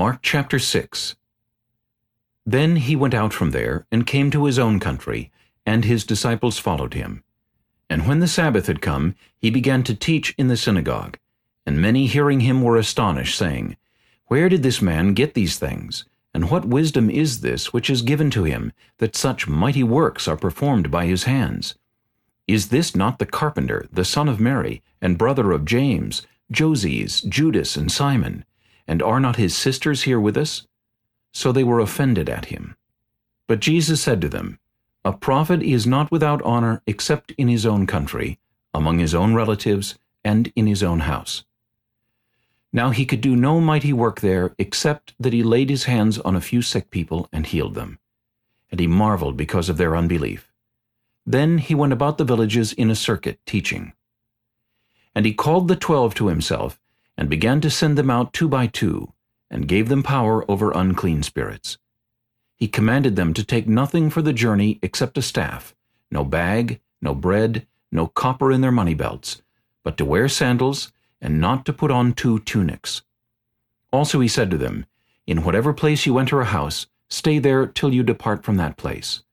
Mark chapter 6 Then he went out from there, and came to his own country, and his disciples followed him. And when the Sabbath had come, he began to teach in the synagogue. And many hearing him were astonished, saying, Where did this man get these things? And what wisdom is this which is given to him, that such mighty works are performed by his hands? Is this not the carpenter, the son of Mary, and brother of James, Joses, Judas, and Simon? And are not his sisters here with us? So they were offended at him. But Jesus said to them, A prophet is not without honor except in his own country, among his own relatives, and in his own house. Now he could do no mighty work there, except that he laid his hands on a few sick people and healed them. And he marveled because of their unbelief. Then he went about the villages in a circuit, teaching. And he called the twelve to himself, and began to send them out two by two, and gave them power over unclean spirits. He commanded them to take nothing for the journey except a staff, no bag, no bread, no copper in their money belts, but to wear sandals, and not to put on two tunics. Also he said to them, In whatever place you enter a house, stay there till you depart from that place.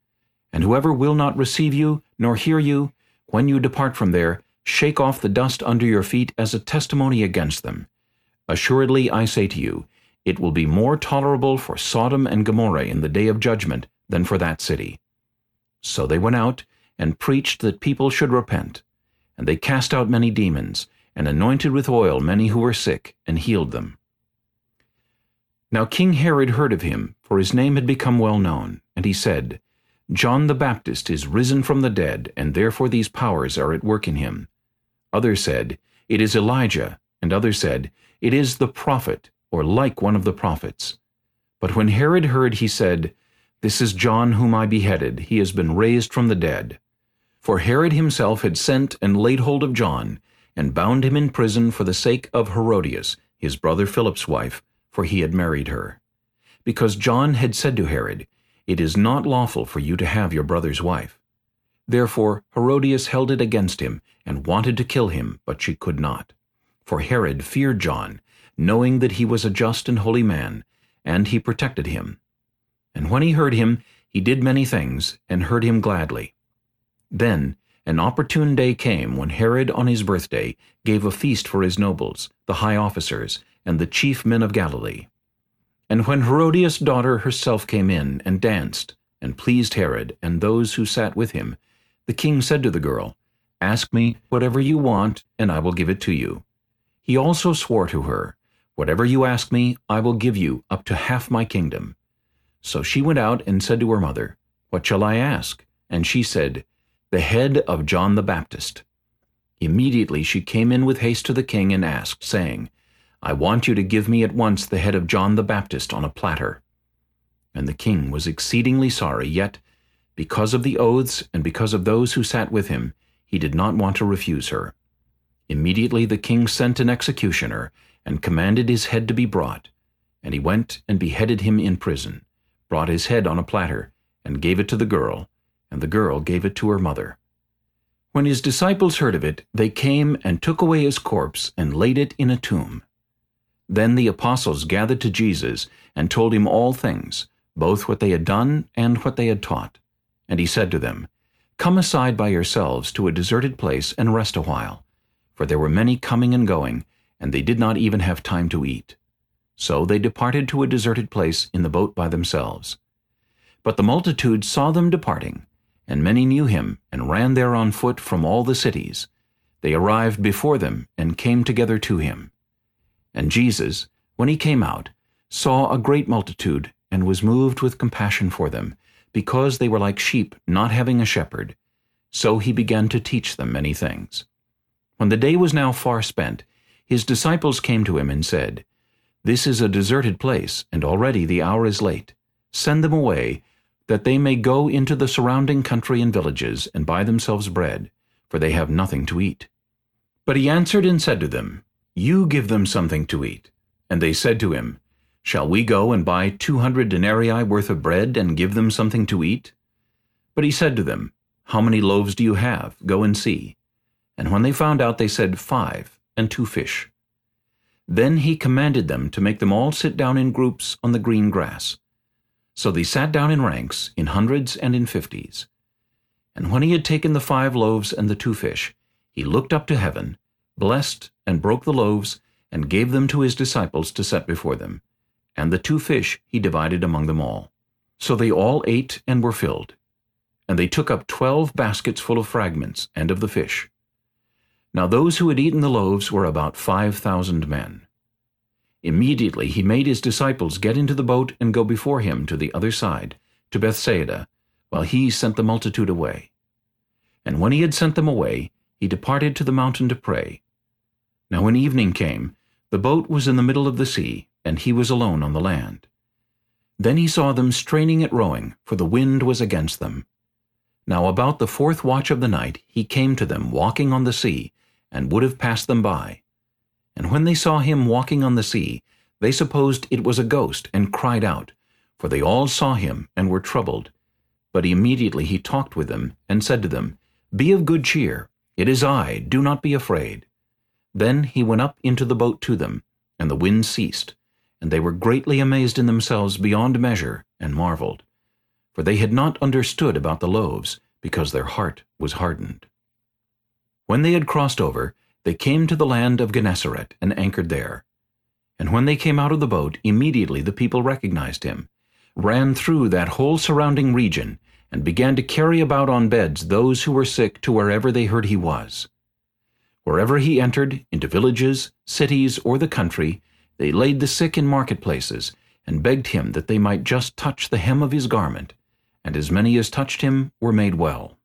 And whoever will not receive you, nor hear you, when you depart from there, shake off the dust under your feet as a testimony against them. Assuredly I say to you, it will be more tolerable for Sodom and Gomorrah in the day of judgment than for that city. So they went out, and preached that people should repent. And they cast out many demons, and anointed with oil many who were sick, and healed them. Now King Herod heard of him, for his name had become well known, and he said, John the Baptist is risen from the dead, and therefore these powers are at work in him. Others said, It is Elijah, and others said, It is the prophet, or like one of the prophets. But when Herod heard, he said, This is John whom I beheaded, he has been raised from the dead. For Herod himself had sent and laid hold of John, and bound him in prison for the sake of Herodias, his brother Philip's wife, for he had married her. Because John had said to Herod, It is not lawful for you to have your brother's wife. Therefore Herodias held it against him, and wanted to kill him, but she could not. For Herod feared John, knowing that he was a just and holy man, and he protected him. And when he heard him, he did many things, and heard him gladly. Then an opportune day came when Herod on his birthday gave a feast for his nobles, the high officers, and the chief men of Galilee. And when Herodias' daughter herself came in and danced, and pleased Herod and those who sat with him, the king said to the girl, Ask me whatever you want, and I will give it to you. He also swore to her, Whatever you ask me, I will give you up to half my kingdom. So she went out and said to her mother, What shall I ask? And she said, the head of John the Baptist. Immediately she came in with haste to the king and asked, saying, I want you to give me at once the head of John the Baptist on a platter. And the king was exceedingly sorry, yet, because of the oaths and because of those who sat with him, he did not want to refuse her. Immediately the king sent an executioner, and commanded his head to be brought. And he went and beheaded him in prison, brought his head on a platter, and gave it to the girl, and the girl gave it to her mother. When his disciples heard of it, they came and took away his corpse and laid it in a tomb. Then the apostles gathered to Jesus and told him all things, both what they had done and what they had taught. And he said to them, Come aside by yourselves to a deserted place and rest a while. For there were many coming and going, and they did not even have time to eat. So they departed to a deserted place in the boat by themselves. But the multitude saw them departing, and many knew him, and ran there on foot from all the cities. They arrived before them, and came together to him. And Jesus, when he came out, saw a great multitude, and was moved with compassion for them, because they were like sheep not having a shepherd. So he began to teach them many things. When the day was now far spent, his disciples came to him and said, This is a deserted place, and already the hour is late. Send them away, that they may go into the surrounding country and villages and buy themselves bread, for they have nothing to eat. But he answered and said to them, You give them something to eat. And they said to him, Shall we go and buy two hundred denarii worth of bread and give them something to eat? But he said to them, How many loaves do you have? Go and see. And when they found out, they said, Five, and two fish. Then he commanded them to make them all sit down in groups on the green grass. So they sat down in ranks, in hundreds and in fifties. And when he had taken the five loaves and the two fish, he looked up to heaven, blessed, and broke the loaves, and gave them to his disciples to set before them. And the two fish he divided among them all. So they all ate and were filled. And they took up twelve baskets full of fragments, and of the fish. Now those who had eaten the loaves were about five thousand men. Immediately he made his disciples get into the boat and go before him to the other side, to Bethsaida, while he sent the multitude away. And when he had sent them away, he departed to the mountain to pray. Now when evening came, the boat was in the middle of the sea, and he was alone on the land. Then he saw them straining at rowing, for the wind was against them. Now about the fourth watch of the night he came to them walking on the sea, and would have passed them by. And when they saw him walking on the sea, they supposed it was a ghost, and cried out, for they all saw him, and were troubled. But immediately he talked with them, and said to them, Be of good cheer, it is I, do not be afraid. Then he went up into the boat to them, and the wind ceased, and they were greatly amazed in themselves beyond measure, and marveled. For they had not understood about the loaves, because their heart was hardened. When they had crossed over, they came to the land of Gennesaret, and anchored there. And when they came out of the boat, immediately the people recognized him, ran through that whole surrounding region, and began to carry about on beds those who were sick to wherever they heard he was. Wherever he entered, into villages, cities, or the country, they laid the sick in marketplaces, and begged him that they might just touch the hem of his garment, and as many as touched him were made well.